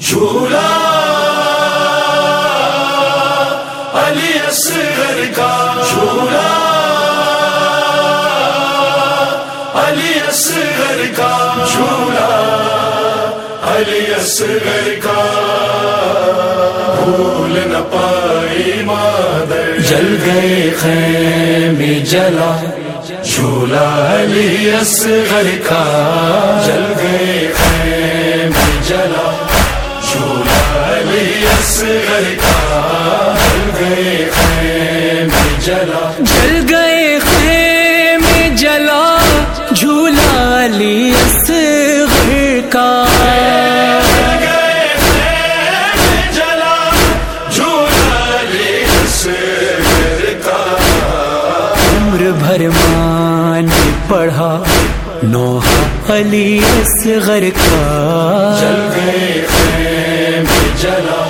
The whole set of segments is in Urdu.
جھولا علی اصغر کا جھولا علی اصغر کا جھولا علی اصغر کا بھول نہ پائی مادر جل گئے خیمے جلا جھولا علی اصغر کا جل گئے خیمے جلا جلا جل گئے خیم جلا، جھولا لی کا جلا جھولا کا۔ عمر بھر مان پڑھا، نوحہ علی اصغر کا۔ جل گئے خیم جلا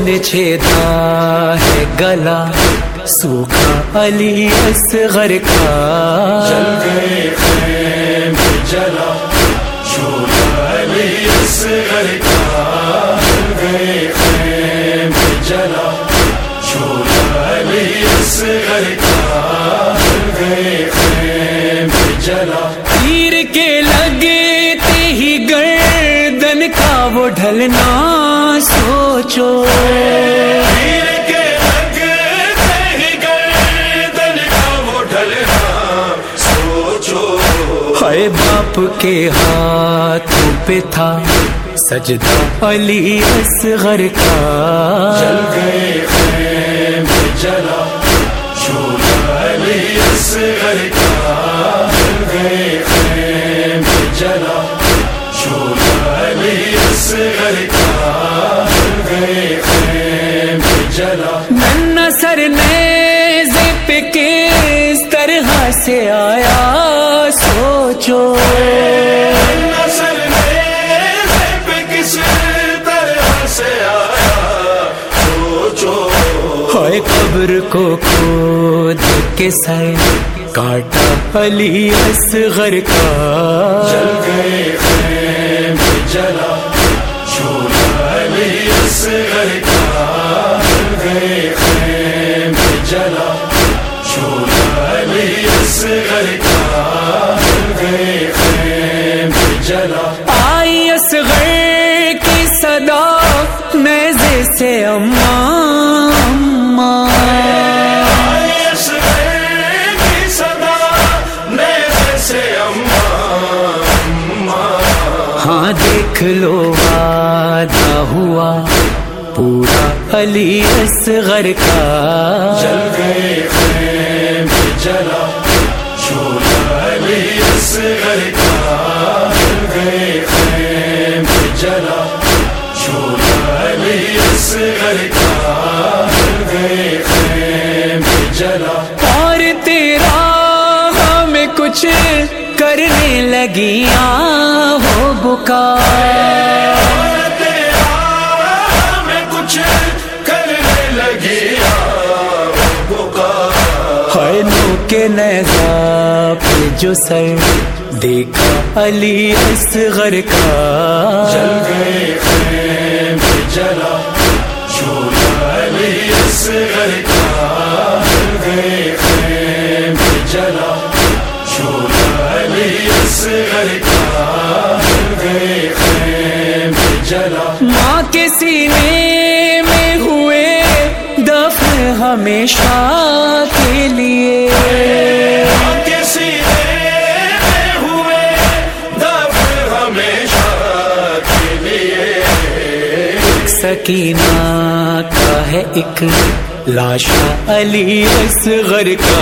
نے چھیدا ہے گلا سوکھا علی اصغر کا۔ جل گئے خیم جلا چھوٹا علی اصغر کا۔ جل گئے خیم جلا چھوٹا علی اصغر کا۔ جل گئے خیم جلا۔ تیر کے لگتے ہی گردن کا وہ ڈھلنا۔ سوچو۔ ہائے باپ کے ہاتھوں پہ تھا۔ سجدہ علی اصغر کا۔ جل گئے خیم جلا۔ چھوٹا علی اصغر کا۔ جل گئے خیم جلا۔ علی اصغر کا۔ جل گئے خیم جلا نن سر نیز پہ کس طرح سے آیا سوچو۔ قبر کو کھود کے سر کاٹا علی اصغر کا۔ سے اماں ہاں دیکھ لو وعدہ ہوا پورا علی اصغر کا۔ جل گئے خیم جلا چھوٹا علی اصغر کا۔ جل گئے کچھ کرنے لگیاں ہو بکا میں کے نیزا پہ جو سر دیکھا علی اصغر کا جل گئے خیم جلا چھوٹا علی اصغر کا ہمیشہ کے لیے۔ سکینہ کا ہے ایک لاشا علی اصغر کا۔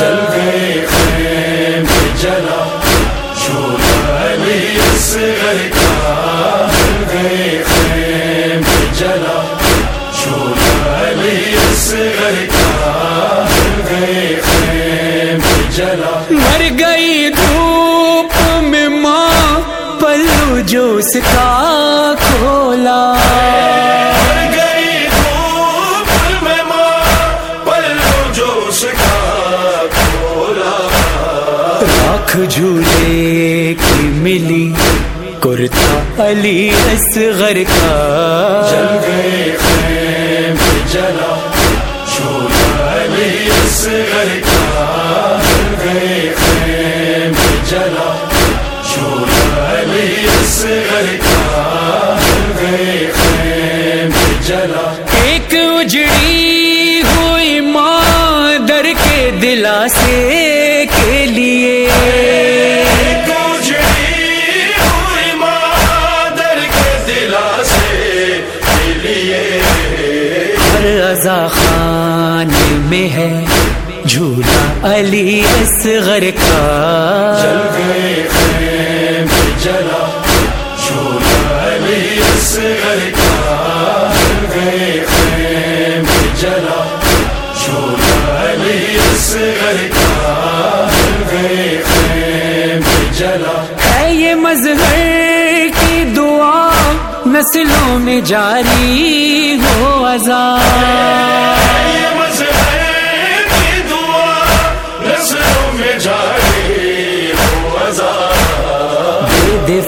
جل گئے خیم جلا چھوٹا علی اصغر کا۔ مر گئی دھوپ میں ماں پلو جو سکھا کا کھولا۔ مر گئی دھوپ ماں پلو جو کھولا۔ راکھ جھولے کی ملی کرتا علی اصغر کا۔ جل گئی جلا۔ ایک اجڑی ہوئی ماں در کے دلاسے کے لیے۔ ہوئی مادر کے دلاسے کے لیے۔ ہر ازا خان میں ہے جھولا علی اصغر کا۔ جل گئے خیم جلا۔ چھوٹا علی اصغر کا۔ نسلوں میں جاری ہو عذاب۔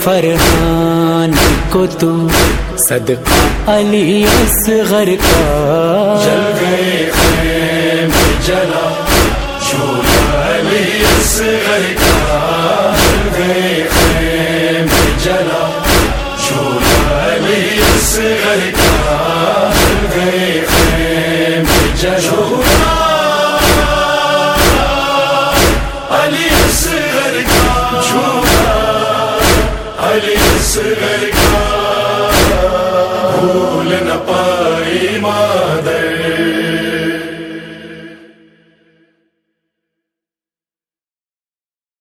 فرحان کو تو صدقہ علی اصغر کا۔ جل گئے خیم جلا چھوٹا علی اصغر علی اصغر کا علی اصغر کا بھول نہ پائی ماں۔